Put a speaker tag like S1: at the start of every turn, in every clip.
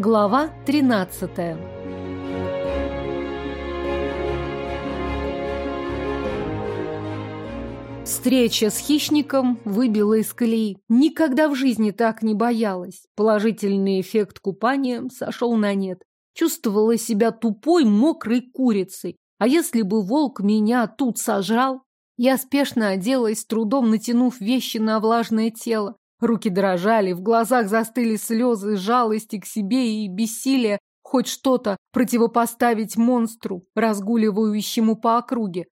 S1: Глава 13 Встреча с хищником выбила из колеи. Никогда в жизни так не боялась. Положительный эффект купания сошел на нет. Чувствовала себя тупой, мокрой курицей. А если бы волк меня тут сожрал? Я спешно оделась, трудом натянув вещи на влажное тело. Руки дрожали, в глазах застыли слезы, жалости к себе и бессилие хоть что-то противопоставить монстру, разгуливающему по округе.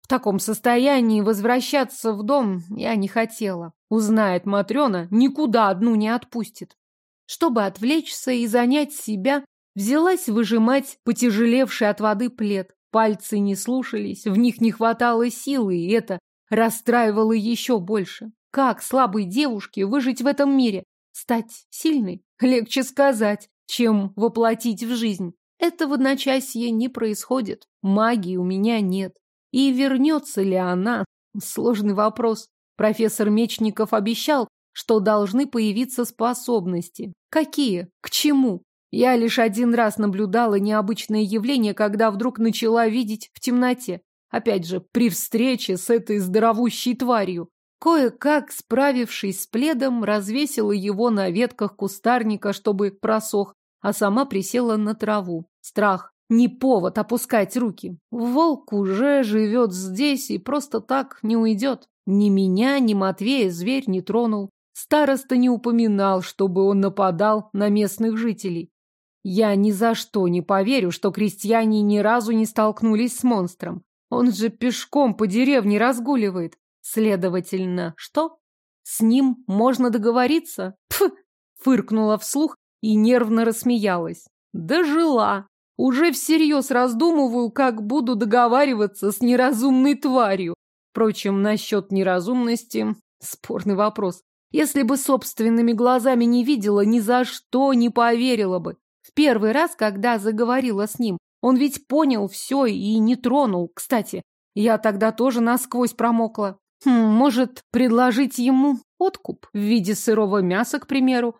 S1: В таком состоянии возвращаться в дом я не хотела. Узнает Матрена, никуда одну не отпустит. Чтобы отвлечься и занять себя, взялась выжимать потяжелевший от воды плед. Пальцы не слушались, в них не хватало силы, и это расстраивало еще больше. Как слабой девушке выжить в этом мире? Стать сильной? Легче сказать, чем воплотить в жизнь. Этого в одночасье не происходит. Магии у меня нет. И вернется ли она? Сложный вопрос. Профессор Мечников обещал, что должны появиться способности. Какие? К чему? Я лишь один раз наблюдала необычное явление, когда вдруг начала видеть в темноте. Опять же, при встрече с этой здоровущей тварью. Кое-как, справившись с пледом, развесила его на ветках кустарника, чтобы просох, а сама присела на траву. Страх. Не повод опускать руки. Волк уже живет здесь и просто так не уйдет. Ни меня, ни Матвея зверь не тронул. Староста не упоминал, чтобы он нападал на местных жителей. Я ни за что не поверю, что крестьяне ни разу не столкнулись с монстром. Он же пешком по деревне разгуливает. Следовательно, что? С ним можно договориться? Пф! Фыркнула вслух и нервно рассмеялась. Дожила. Уже всерьез раздумываю, как буду договариваться с неразумной тварью. Впрочем, насчет неразумности спорный вопрос. Если бы собственными глазами не видела, ни за что не поверила бы. В первый раз, когда заговорила с ним, он ведь понял все и не тронул. Кстати, я тогда тоже насквозь промокла. Хм, может, предложить ему откуп в виде сырого мяса, к примеру,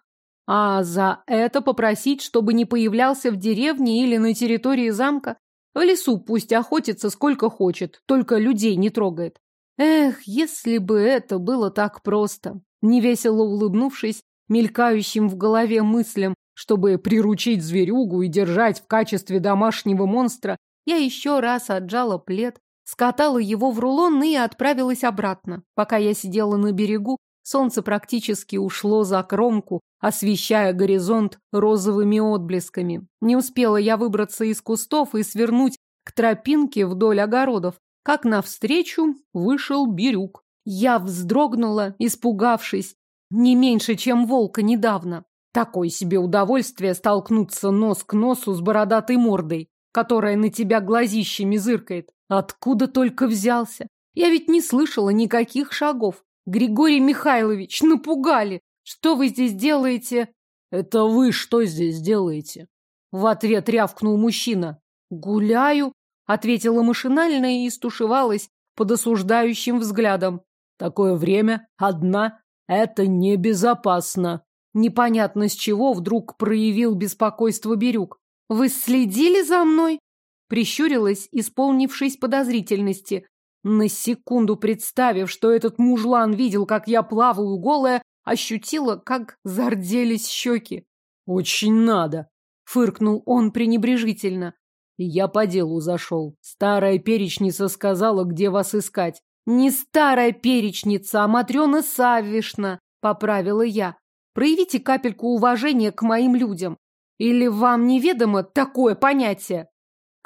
S1: а за это попросить, чтобы не появлялся в деревне или на территории замка. В лесу пусть охотится сколько хочет, только людей не трогает. Эх, если бы это было так просто. Невесело улыбнувшись, мелькающим в голове мыслям, чтобы приручить зверюгу и держать в качестве домашнего монстра, я еще раз отжала плед, скатала его в рулон и отправилась обратно. Пока я сидела на берегу, солнце практически ушло за кромку, освещая горизонт розовыми отблесками. Не успела я выбраться из кустов и свернуть к тропинке вдоль огородов, как навстречу вышел Бирюк. Я вздрогнула, испугавшись, не меньше, чем волка недавно. Такое себе удовольствие столкнуться нос к носу с бородатой мордой, которая на тебя глазищами зыркает. Откуда только взялся? Я ведь не слышала никаких шагов. Григорий Михайлович, напугали. Что вы здесь делаете?
S2: Это вы что здесь делаете?
S1: В ответ рявкнул мужчина. Гуляю, ответила машинально и стушевалась под осуждающим взглядом.
S2: Такое время одна это небезопасно.
S1: Непонятно с чего вдруг проявил беспокойство Бирюк. Вы следили за мной? Прищурилась, исполнившись подозрительности. На секунду представив, что этот мужлан видел, как я плаваю голая, ощутила, как зарделись щеки.
S2: «Очень надо!» — фыркнул он пренебрежительно. Я по делу зашел. Старая перечница сказала, где вас искать.
S1: «Не старая перечница, а Матрена Савишна», — поправила я. «Проявите капельку уважения к моим людям. Или вам неведомо такое понятие?»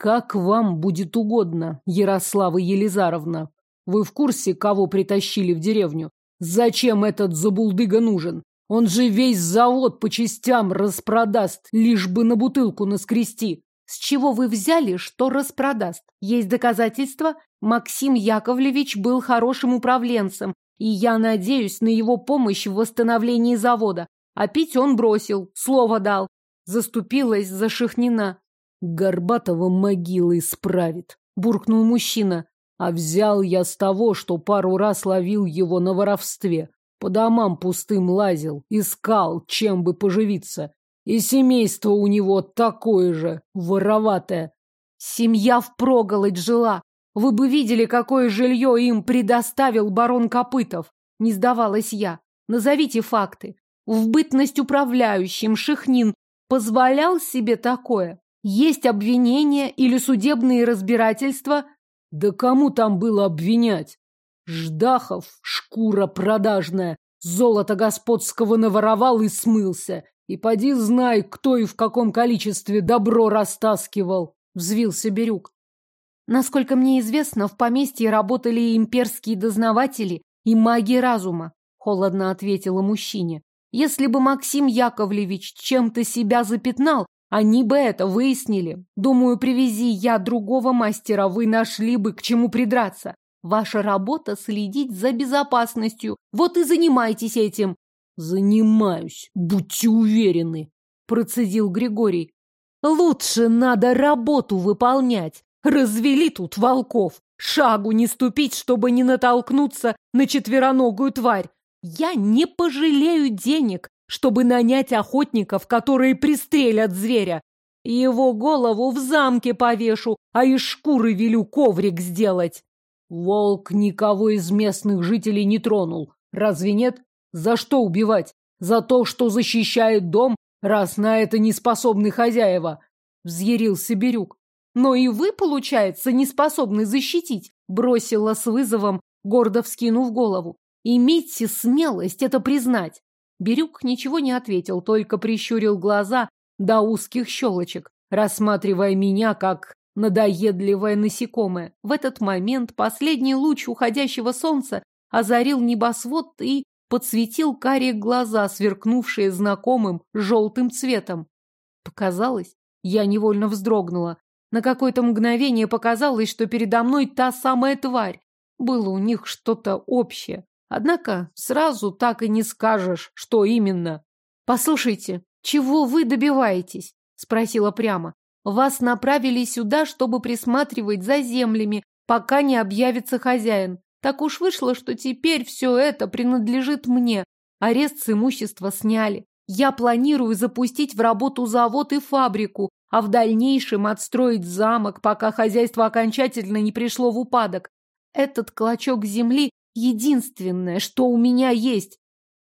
S2: Как вам будет угодно, Ярослава Елизаровна. Вы в курсе, кого притащили в деревню? Зачем этот забулдыга нужен? Он же весь завод по частям распродаст, лишь бы на бутылку наскрести.
S1: С чего вы взяли, что распродаст? Есть доказательства? Максим Яковлевич был хорошим управленцем, и я надеюсь на его помощь в восстановлении завода. А пить он бросил, слово дал. Заступилась за Шахнина.
S2: Горбатого могилы исправит, буркнул мужчина. А взял я с того, что пару раз ловил его на воровстве. По домам пустым лазил, искал, чем бы поживиться. И семейство у него такое же, вороватое.
S1: Семья впроголодь жила. Вы бы видели, какое жилье им предоставил барон Копытов. Не сдавалась я. Назовите факты. В бытность управляющим Шихнин позволял себе такое. Есть обвинения или судебные разбирательства?
S2: Да кому там было обвинять? Ждахов, шкура продажная, золото господского наворовал и смылся. И поди знай, кто и в каком количестве добро растаскивал, взвился Бирюк.
S1: Насколько мне известно, в поместье работали имперские дознаватели и маги разума, холодно ответила мужчине. Если бы Максим Яковлевич чем-то себя запятнал, они бы это выяснили. Думаю, привези я другого мастера, вы нашли бы к чему придраться. Ваша работа следить за безопасностью. Вот и занимайтесь этим.
S2: Занимаюсь, будьте уверены, процедил Григорий.
S1: Лучше надо работу выполнять. Развели тут волков. Шагу не ступить, чтобы не натолкнуться на четвероногую тварь. Я не пожалею денег, чтобы нанять охотников, которые пристрелят зверя. Его голову в замке повешу, а из шкуры велю коврик сделать.
S2: Волк никого из местных жителей не тронул. Разве нет? За что убивать? За то, что защищает дом, раз на это не способны хозяева. Взъярился Бирюк.
S1: Но и вы, получается, не способны защитить, бросила с вызовом, гордо вскинув голову. Имейте смелость это признать. Бирюк ничего не ответил, только прищурил глаза до узких щелочек, рассматривая меня как надоедливое насекомое. В этот момент последний луч уходящего солнца озарил небосвод и подсветил карие глаза, сверкнувшие знакомым желтым цветом. Показалось, я невольно вздрогнула. На какое-то мгновение показалось, что передо мной та самая тварь. Было у них что-то общее. Однако сразу так и не скажешь, что именно. «Послушайте, чего вы добиваетесь?» – спросила прямо. Вас направили сюда, чтобы присматривать за землями, пока не объявится хозяин. Так уж вышло, что теперь все это принадлежит мне. Арест с имущества сняли. Я планирую запустить в работу завод и фабрику, а в дальнейшем отстроить замок, пока хозяйство окончательно не пришло в упадок. Этот клочок земли — единственное, что у меня есть.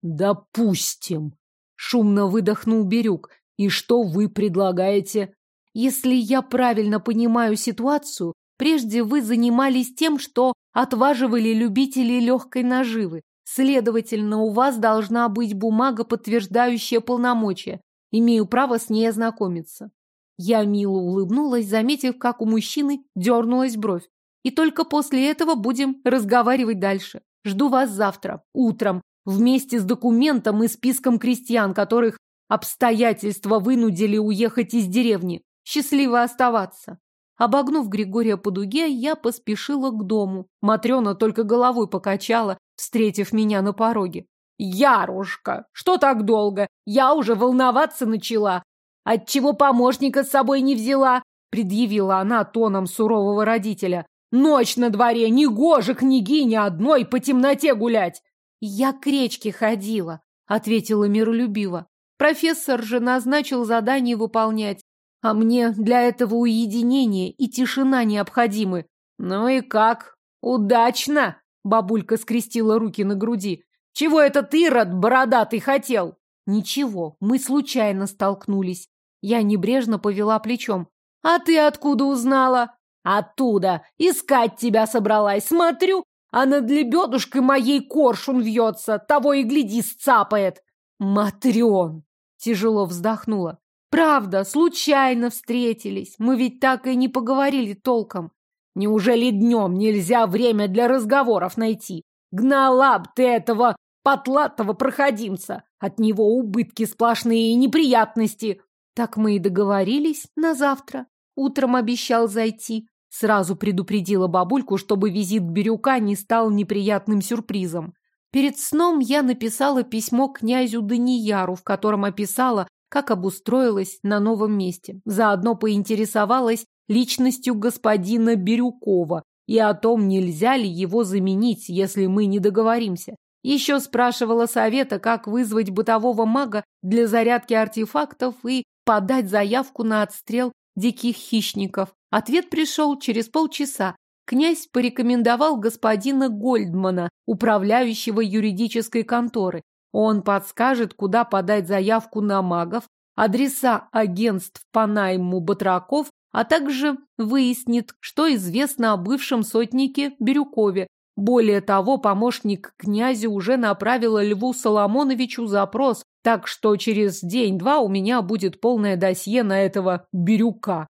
S2: Допустим. Шумно выдохнул Бирюк. И что вы предлагаете?
S1: Если я правильно понимаю ситуацию, прежде вы занимались тем, что отваживали любителей легкой наживы. Следовательно, у вас должна быть бумага, подтверждающая полномочия. Имею право с ней ознакомиться. Я мило улыбнулась, заметив, как у мужчины дернулась бровь. И только после этого будем разговаривать дальше. Жду вас завтра, утром, вместе с документом и списком крестьян, которых обстоятельства вынудили уехать из деревни. Счастливо оставаться. Обогнув Григория по дуге, я поспешила к дому. Матрена только головой покачала, встретив меня на пороге. «Ярушка, что так долго? Я уже волноваться начала. Отчего помощника с собой не взяла?» предъявила она тоном сурового родителя. «Ночь на дворе, негоже княгине одной по темноте гулять!» «Я к речке ходила», — ответила миролюбиво. Профессор же назначил задание выполнять. А мне для этого уединение и тишина необходимы. Ну и как? Удачно! Бабулька скрестила руки на груди. Чего этот Ирод бородатый хотел? Ничего, мы случайно столкнулись. Я небрежно повела плечом. А ты откуда узнала? Оттуда. Искать тебя собралась. Смотрю, а над лебедушкой моей коршун вьется. Того и гляди, сцапает. Матрен! Тяжело вздохнула. Правда, случайно встретились. Мы ведь так и не поговорили толком. Неужели днем нельзя время для разговоров найти? Гнала б ты этого потлатого проходимца. От него убытки сплошные и неприятности. Так мы и договорились на завтра. Утром обещал зайти. Сразу предупредила бабульку, чтобы визит Бирюка не стал неприятным сюрпризом. Перед сном я написала письмо князю Данияру, в котором описала, как обустроилась на новом месте. Заодно поинтересовалась личностью господина Бирюкова и о том, нельзя ли его заменить, если мы не договоримся. Еще спрашивала совета, как вызвать бытового мага для зарядки артефактов и подать заявку на отстрел диких хищников. Ответ пришел через полчаса. Князь порекомендовал господина Гольдмана, управляющего юридической конторы. Он подскажет, куда подать заявку на магов, адреса агентств по найму батраков, а также выяснит, что известно о бывшем сотнике Бирюкове. Более того, помощник князя уже направила Льву Соломоновичу запрос, так что через день-два у меня будет полное досье на этого Бирюка.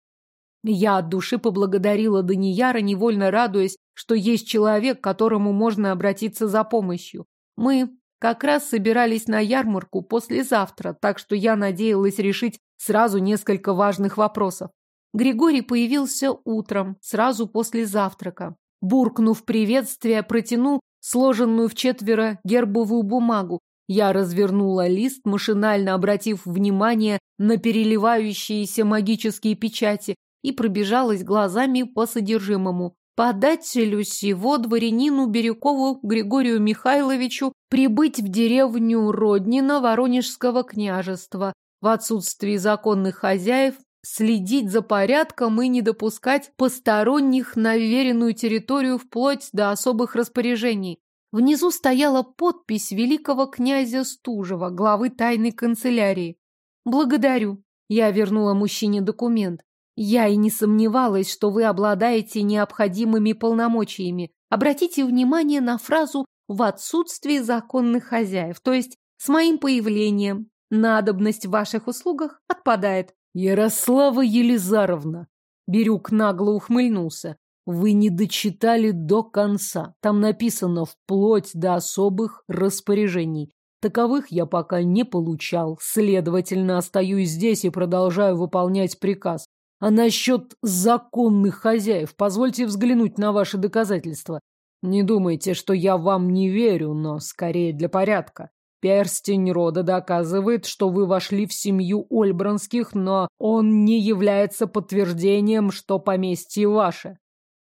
S1: Я от души поблагодарила Данияра, невольно радуясь, что есть человек, к которому можно обратиться за помощью. Мы как раз собирались на ярмарку послезавтра, так что я надеялась решить сразу несколько важных вопросов. Григорий появился утром, сразу после завтрака. Буркнув приветствие, протянул сложенную в четверо гербовую бумагу. Я развернула лист, машинально обратив внимание на переливающиеся магические печати, и пробежалась глазами по содержимому подателю сего дворянину Бирюкову Григорию Михайловичу прибыть в деревню Роднина Воронежского княжества в отсутствии законных хозяев, следить за порядком и не допускать посторонних на веренную территорию вплоть до особых распоряжений. Внизу стояла подпись великого князя Стужева, главы тайной канцелярии. «Благодарю». Я вернула мужчине документ. Я и не сомневалась, что вы обладаете необходимыми полномочиями. Обратите внимание на фразу «в отсутствии законных хозяев», то есть с моим появлением. Надобность в ваших услугах отпадает.
S2: Ярослава Елизаровна, Бирюк нагло ухмыльнулся. Вы не дочитали до конца. Там написано вплоть до особых распоряжений. Таковых я пока не получал. Следовательно, остаюсь здесь и продолжаю выполнять приказ. А насчет законных хозяев, позвольте взглянуть на ваши доказательства. Не думайте, что я вам не верю, но скорее для порядка. Перстень рода доказывает, что вы вошли в семью Ольбранских, но он не является подтверждением, что поместье ваше.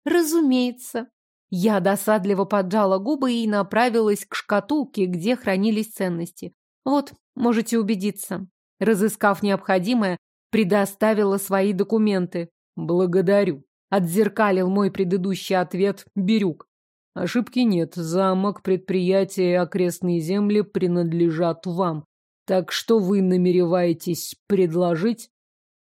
S1: Разумеется. Я досадливо поджала губы и направилась к шкатулке, где хранились ценности. Вот, можете убедиться. Разыскав необходимое, предоставила свои документы.
S2: Благодарю. Отзеркалил мой предыдущий ответ Бирюк. Ошибки нет. Замок, предприятие и окрестные земли принадлежат вам. Так что вы намереваетесь предложить?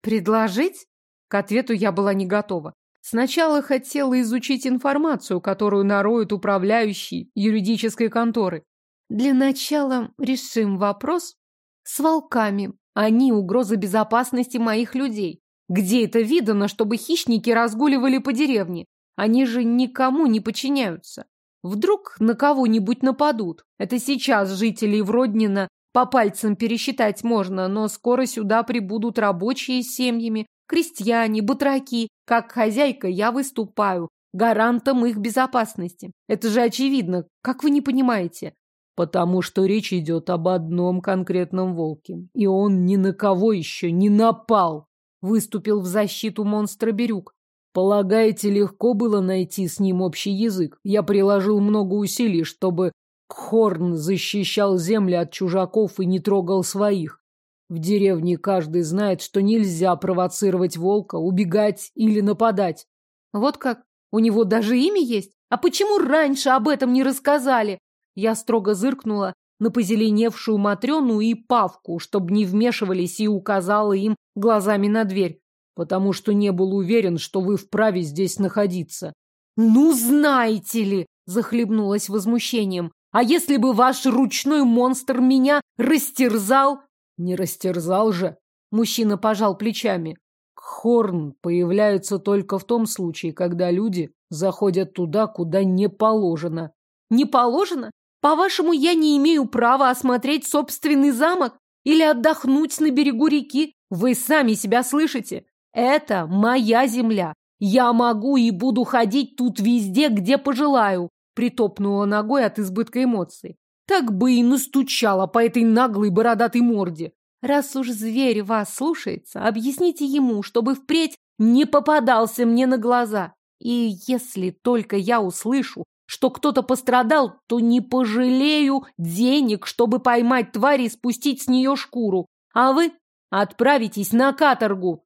S1: Предложить? К ответу я была не готова. Сначала хотела изучить информацию, которую нароют управляющий юридической конторы. Для начала решим вопрос с волками. Они угроза безопасности моих людей. Где это видано, чтобы хищники разгуливали по деревне? Они же никому не подчиняются. Вдруг на кого-нибудь нападут. Это сейчас жителей Вроднина по пальцам пересчитать можно, но скоро сюда прибудут рабочие с семьями, крестьяне, батраки. Как хозяйка я выступаю гарантом их безопасности. Это же очевидно, как вы не понимаете?
S2: Потому что речь идет об одном конкретном волке. И он ни на кого еще не напал. Выступил в защиту монстра Бирюк. Полагаете, легко было найти с ним общий язык? Я приложил много усилий, чтобы Хорн защищал земли от чужаков и не трогал своих. В деревне каждый знает, что нельзя провоцировать волка, убегать или нападать.
S1: Вот как? У него даже имя есть? А почему раньше об этом не рассказали? Я строго зыркнула на позеленевшую Матрёну и Павку, чтобы не вмешивались, и указала им глазами на дверь.
S2: Потому что не был уверен, что вы вправе здесь находиться.
S1: «Ну, знаете ли!» — захлебнулась возмущением. «А если бы ваш ручной монстр меня растерзал?»
S2: «Не растерзал же!» — мужчина пожал плечами. Хорн появляется только в том случае, когда люди заходят туда, куда не положено.
S1: Не положено? По-вашему, я не имею права осмотреть собственный замок или отдохнуть на берегу реки? Вы сами себя слышите? Это моя земля. Я могу и буду ходить тут везде, где пожелаю. Притопнула ногой от избытка эмоций. Так бы и настучала по этой наглой бородатой морде. Раз уж зверь вас слушается, объясните ему, чтобы впредь не попадался мне на глаза. И если только я услышу что кто-то пострадал, то не пожалею денег, чтобы поймать тварь и спустить с нее шкуру. А вы отправитесь на каторгу.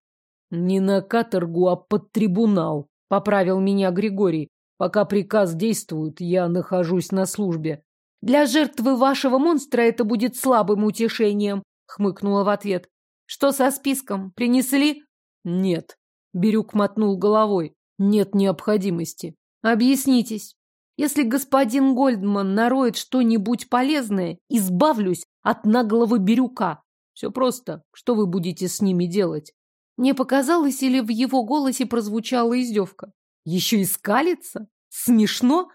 S2: Не на каторгу, а под трибунал, поправил меня Григорий. Пока приказ действует, я нахожусь на службе.
S1: Для жертвы вашего монстра это будет слабым утешением, хмыкнула в ответ. Что со списком? Принесли?
S2: Нет. Бирюк мотнул головой. Нет необходимости.
S1: Объяснитесь. Если господин Гольдман нароет что-нибудь полезное, избавлюсь от наглого Бирюка.
S2: Все просто. Что вы будете с ними делать?
S1: Мне показалось, или в его голосе прозвучала издевка. Еще и скалится? Смешно?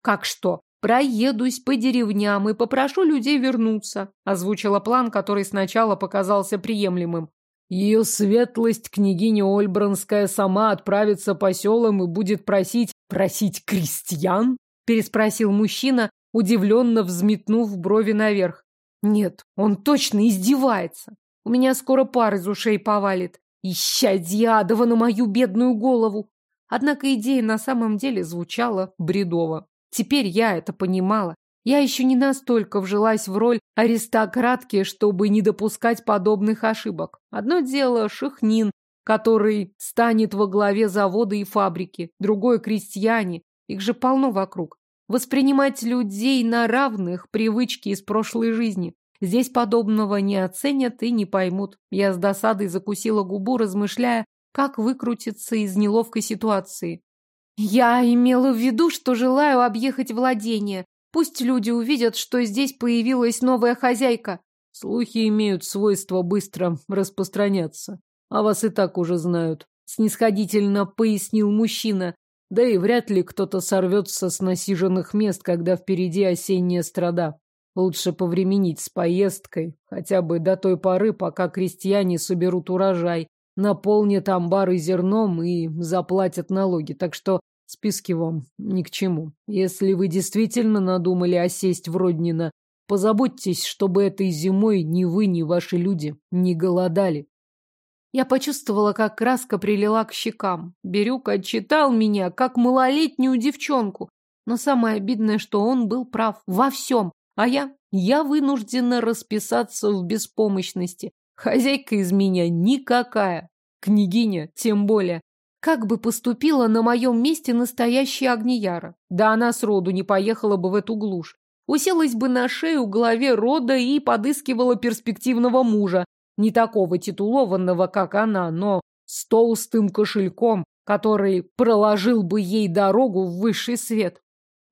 S1: Как что? Проедусь по деревням и попрошу людей вернуться, озвучила план, который сначала показался приемлемым.
S2: Ее светлость, княгиня Ольбранская, сама отправится по селам и будет просить... Просить крестьян? Переспросил мужчина, удивленно взметнув брови наверх.
S1: Нет, он точно издевается. У меня скоро пар из ушей повалит. Ища Дьядова на мою бедную голову. Однако идея на самом деле звучала бредово. Теперь я это понимала. Я еще не настолько вжилась в роль аристократки, чтобы не допускать подобных ошибок. Одно дело Шихнин, который станет во главе завода и фабрики, другое – крестьяне, их же полно вокруг. Воспринимать людей на равных – привычки из прошлой жизни. Здесь подобного не оценят и не поймут. Я с досадой закусила губу, размышляя, как выкрутиться из неловкой ситуации. Я имела в виду, что желаю объехать владение. Пусть люди увидят, что здесь появилась новая хозяйка.
S2: Слухи имеют свойство быстро распространяться. А вас и так уже знают. Снисходительно пояснил мужчина. Да и вряд ли кто-то сорвется с насиженных мест, когда впереди осенняя страда. Лучше повременить с поездкой, хотя бы до той поры, пока крестьяне соберут урожай, наполнят амбары зерном и заплатят налоги. Так что Списки вам ни к чему. Если вы действительно надумали осесть в Роднино, позаботьтесь, чтобы этой зимой ни вы, ни ваши люди не голодали.
S1: Я почувствовала, как краска прилила к щекам. Бирюк отчитал меня, как малолетнюю девчонку. Но самое обидное, что он был прав во всем. А я? Я вынуждена расписаться в беспомощности. Хозяйка из меня никакая. Княгиня тем более. Как бы поступила на моем месте настоящая Агнияра? Да она сроду не поехала бы в эту глушь. Уселась бы на шею главе рода и подыскивала перспективного мужа. Не такого титулованного, как она, но с толстым кошельком, который проложил бы ей дорогу в высший свет.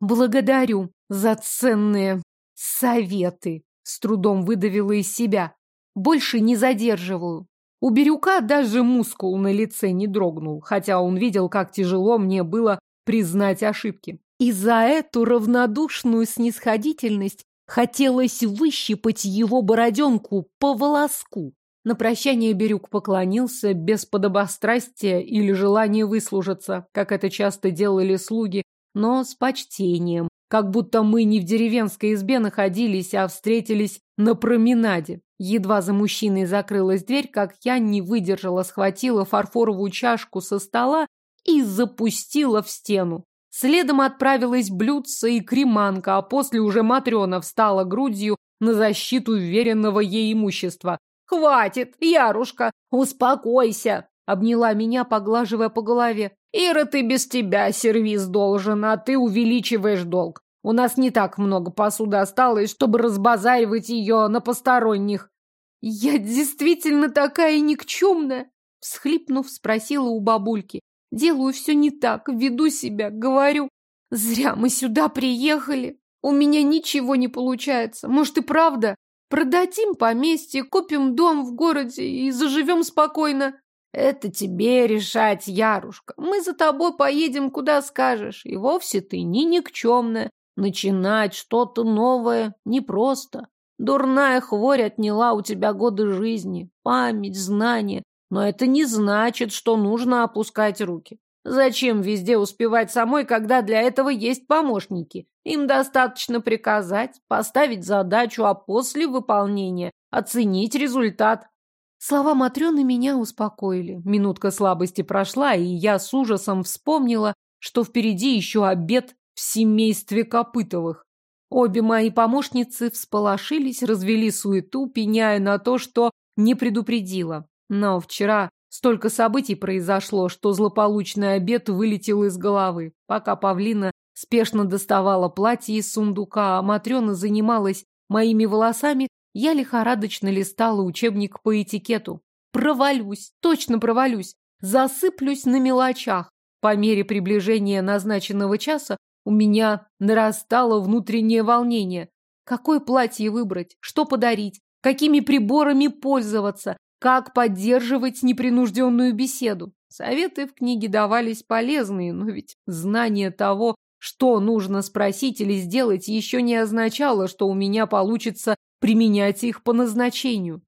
S1: Благодарю за ценные советы. С трудом выдавила из себя. Больше не задерживаю. У Бирюка даже мускул на лице не дрогнул, хотя он видел, как тяжело мне было признать ошибки. И за эту равнодушную снисходительность хотелось выщипать его бороденку по волоску. На прощание Бирюк поклонился без подобострастия или желания выслужиться, как это часто делали слуги, но с почтением, как будто мы не в деревенской избе находились, а встретились на променаде. Едва за мужчиной закрылась дверь, как я не выдержала, схватила фарфоровую чашку со стола и запустила в стену. Следом отправилась блюдце и креманка, а после уже Матрена встала грудью на защиту веренного ей имущества. «Хватит, Ярушка, успокойся!» Обняла меня, поглаживая по голове. «Ира, ты без тебя сервис должен, а ты увеличиваешь долг. У нас не так много посуды осталось, чтобы разбазаривать ее на посторонних. Я действительно такая никчемная? Всхлипнув, спросила у бабульки. Делаю все не так, веду себя, говорю. Зря мы сюда приехали. У меня ничего не получается. Может и правда? Продадим поместье, купим дом в городе и заживем спокойно. Это тебе решать, Ярушка. Мы за тобой поедем, куда скажешь. И вовсе ты не никчемная. Начинать что-то новое непросто. Дурная хворь отняла у тебя годы жизни, память, знания. Но это не значит, что нужно опускать руки. Зачем везде успевать самой, когда для этого есть помощники? Им достаточно приказать, поставить задачу, а после выполнения оценить результат. Слова Матрёны меня успокоили. Минутка слабости прошла, и я с ужасом вспомнила, что впереди еще обед в семействе Копытовых. Обе мои помощницы всполошились, развели суету, пеняя на то, что не предупредила. Но вчера столько событий произошло, что злополучный обед вылетел из головы. Пока Павлина спешно доставала платье из сундука, а Матрена занималась моими волосами, я лихорадочно листала учебник по этикету. Провалюсь, точно провалюсь, засыплюсь на мелочах. По мере приближения назначенного часа у меня нарастало внутреннее волнение. Какое платье выбрать? Что подарить? Какими приборами пользоваться? Как поддерживать непринужденную беседу? Советы в книге давались полезные, но ведь знание того, что нужно спросить или сделать, еще не означало, что у меня получится применять их по назначению.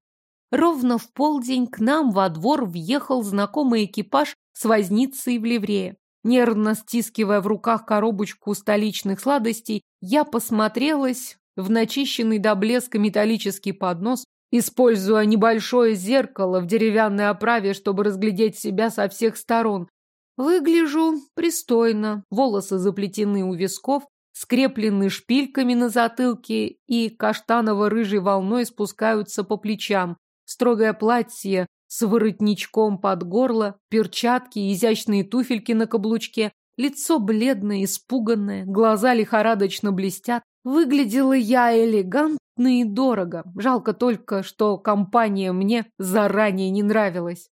S1: Ровно в полдень к нам во двор въехал знакомый экипаж с возницей в ливрее. Нервно стискивая в руках коробочку столичных сладостей, я посмотрелась в начищенный до блеска металлический поднос, используя небольшое зеркало в деревянной оправе, чтобы разглядеть себя со всех сторон. Выгляжу пристойно, волосы заплетены у висков, скреплены шпильками на затылке и каштаново-рыжей волной спускаются по плечам. Строгое платье с воротничком под горло, перчатки, изящные туфельки на каблучке, лицо бледное, испуганное, глаза лихорадочно блестят. Выглядела я элегантно и дорого. Жалко только, что компания мне заранее не нравилась.